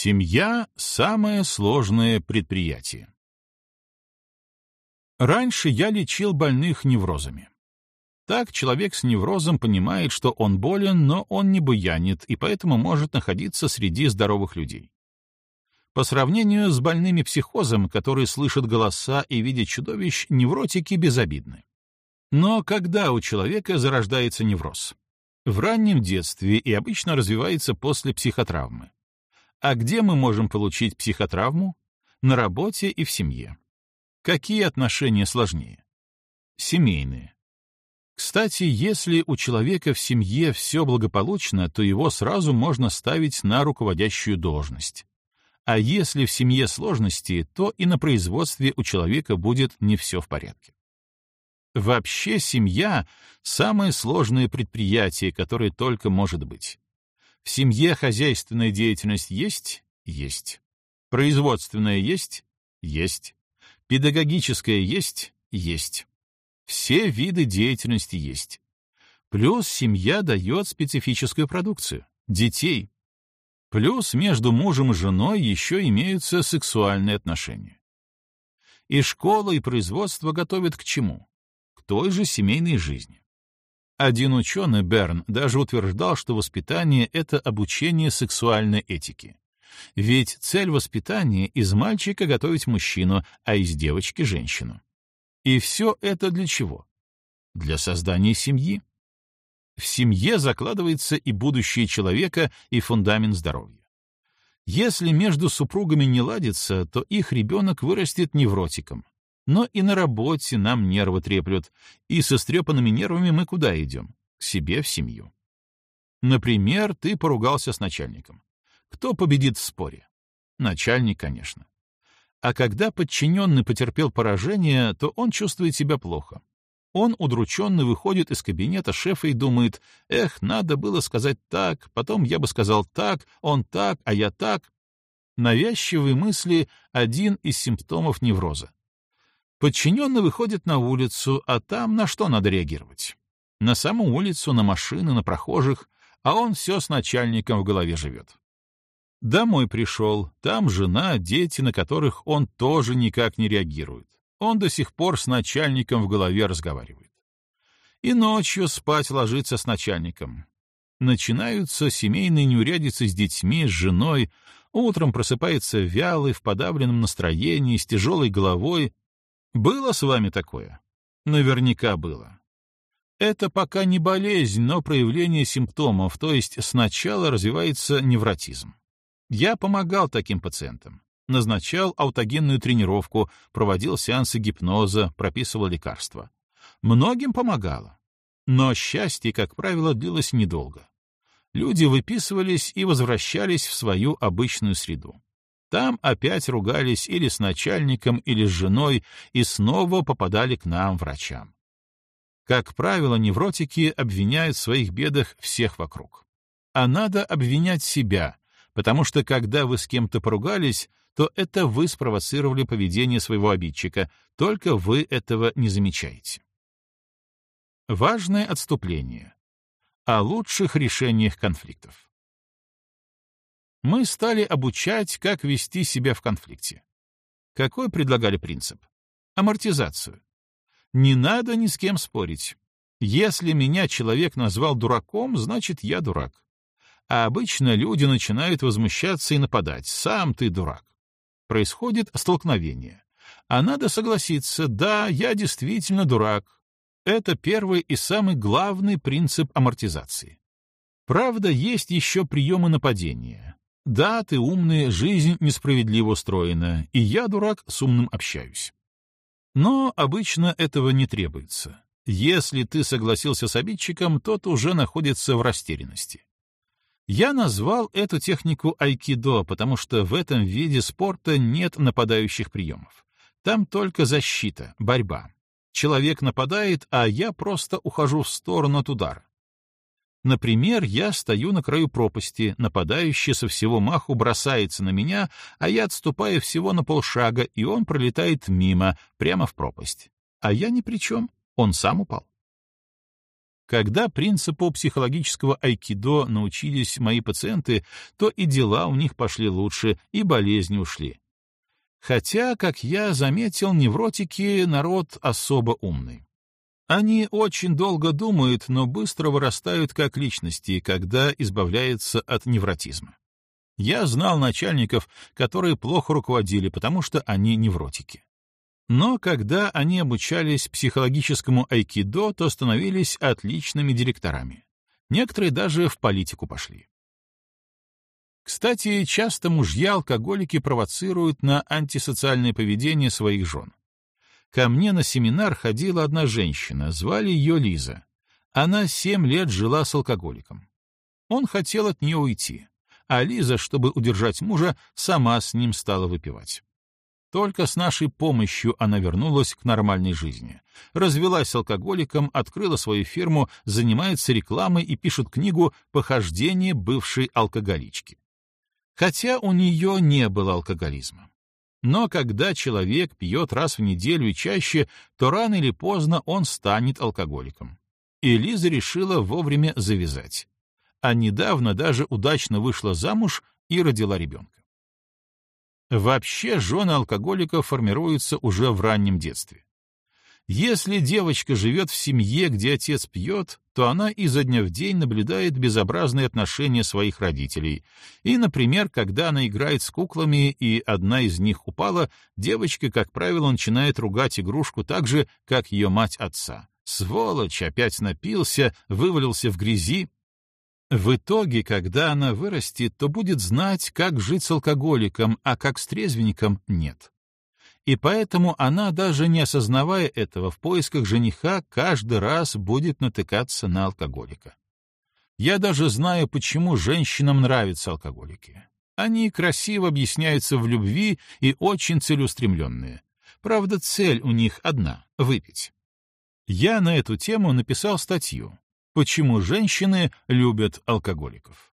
Семья — самое сложное предприятие. Раньше я лечил больных неврозами. Так человек с неврозом понимает, что он болен, но он не буянит и поэтому может находиться среди здоровых людей. По сравнению с больными психозом, которые слышат голоса и видят чудовищ, невротики безобидны. Но когда у человека зарождается невроз? В раннем детстве и обычно развивается после психотравмы. А где мы можем получить психотравму? На работе и в семье. Какие отношения сложнее? Семейные. Кстати, если у человека в семье все благополучно, то его сразу можно ставить на руководящую должность. А если в семье сложности, то и на производстве у человека будет не все в порядке. Вообще семья — самое сложное предприятие, которое только может быть. В семье хозяйственная деятельность есть? Есть. Производственная есть? Есть. Педагогическая есть? Есть. Все виды деятельности есть. Плюс семья дает специфическую продукцию — детей. Плюс между мужем и женой еще имеются сексуальные отношения. И школа, и производство готовят к чему? К той же семейной жизни. Один ученый, Берн, даже утверждал, что воспитание — это обучение сексуальной этике. Ведь цель воспитания — из мальчика готовить мужчину, а из девочки — женщину. И все это для чего? Для создания семьи. В семье закладывается и будущее человека, и фундамент здоровья. Если между супругами не ладится, то их ребенок вырастет невротиком, но и на работе нам нервы треплют, и со стрепанными нервами мы куда идем? К себе в семью. Например, ты поругался с начальником. Кто победит в споре? Начальник, конечно. А когда подчиненный потерпел поражение, то он чувствует себя плохо. Он удрученно выходит из кабинета шефа и думает, «Эх, надо было сказать так, потом я бы сказал так, он так, а я так». Навязчивые мысли — один из симптомов невроза. Подчиненный выходит на улицу, а там на что надо реагировать? На саму улицу, на машины, на прохожих, а он все с начальником в голове живет. Домой пришел, там жена, дети, на которых он тоже никак не реагирует. Он до сих пор с начальником в голове разговаривает. И ночью спать ложится с начальником. Начинаются семейные неурядицы с детьми, с женой, утром просыпается вялый, в подавленном настроении, с тяжелой головой, было с вами такое? Наверняка было. Это пока не болезнь, но проявление симптомов, то есть сначала развивается невротизм. Я помогал таким пациентам. Назначал аутогенную тренировку, проводил сеансы гипноза, прописывал лекарства. Многим помогало. Но счастье, как правило, длилось недолго. Люди выписывались и возвращались в свою обычную среду. Там опять ругались или с начальником, или с женой, и снова попадали к нам, врачам. Как правило, невротики обвиняют в своих бедах всех вокруг. А надо обвинять себя, потому что когда вы с кем-то поругались, то это вы спровоцировали поведение своего обидчика, только вы этого не замечаете. Важное отступление. О лучших решениях конфликтов мы стали обучать, как вести себя в конфликте. Какой предлагали принцип? Амортизацию. Не надо ни с кем спорить. Если меня человек назвал дураком, значит, я дурак. А обычно люди начинают возмущаться и нападать. Сам ты дурак. Происходит столкновение. А надо согласиться, да, я действительно дурак. Это первый и самый главный принцип амортизации. Правда, есть еще приемы нападения. Да, ты умный, жизнь несправедливо устроена, и я, дурак, с умным общаюсь. Но обычно этого не требуется. Если ты согласился с обидчиком, тот уже находится в растерянности. Я назвал эту технику айкидо, потому что в этом виде спорта нет нападающих приемов. Там только защита, борьба. Человек нападает, а я просто ухожу в сторону от удара. Например, я стою на краю пропасти, нападающий со всего маху бросается на меня, а я отступаю всего на полшага, и он пролетает мимо, прямо в пропасть. А я ни при чем, он сам упал. Когда принципу психологического айкидо научились мои пациенты, то и дела у них пошли лучше, и болезни ушли. Хотя, как я заметил, невротики — народ особо умный. Они очень долго думают, но быстро вырастают как личности, когда избавляются от невротизма. Я знал начальников, которые плохо руководили, потому что они невротики. Но когда они обучались психологическому айкидо, то становились отличными директорами. Некоторые даже в политику пошли. Кстати, часто мужья-алкоголики провоцируют на антисоциальное поведение своих жен. Ко мне на семинар ходила одна женщина, звали ее Лиза. Она семь лет жила с алкоголиком. Он хотел от нее уйти, а Лиза, чтобы удержать мужа, сама с ним стала выпивать. Только с нашей помощью она вернулась к нормальной жизни. Развелась с алкоголиком, открыла свою фирму, занимается рекламой и пишет книгу «Похождение бывшей алкоголички». Хотя у нее не было алкоголизма. Но когда человек пьет раз в неделю и чаще, то рано или поздно он станет алкоголиком. И Лиза решила вовремя завязать. А недавно даже удачно вышла замуж и родила ребенка. Вообще жены алкоголиков формируются уже в раннем детстве. Если девочка живет в семье, где отец пьет, то она изо дня в день наблюдает безобразные отношения своих родителей. И, например, когда она играет с куклами, и одна из них упала, девочка, как правило, начинает ругать игрушку так же, как ее мать отца. Сволочь, опять напился, вывалился в грязи. В итоге, когда она вырастет, то будет знать, как жить с алкоголиком, а как с трезвенником — нет и поэтому она, даже не осознавая этого, в поисках жениха каждый раз будет натыкаться на алкоголика. Я даже знаю, почему женщинам нравятся алкоголики. Они красиво объясняются в любви и очень целеустремленные. Правда, цель у них одна — выпить. Я на эту тему написал статью «Почему женщины любят алкоголиков».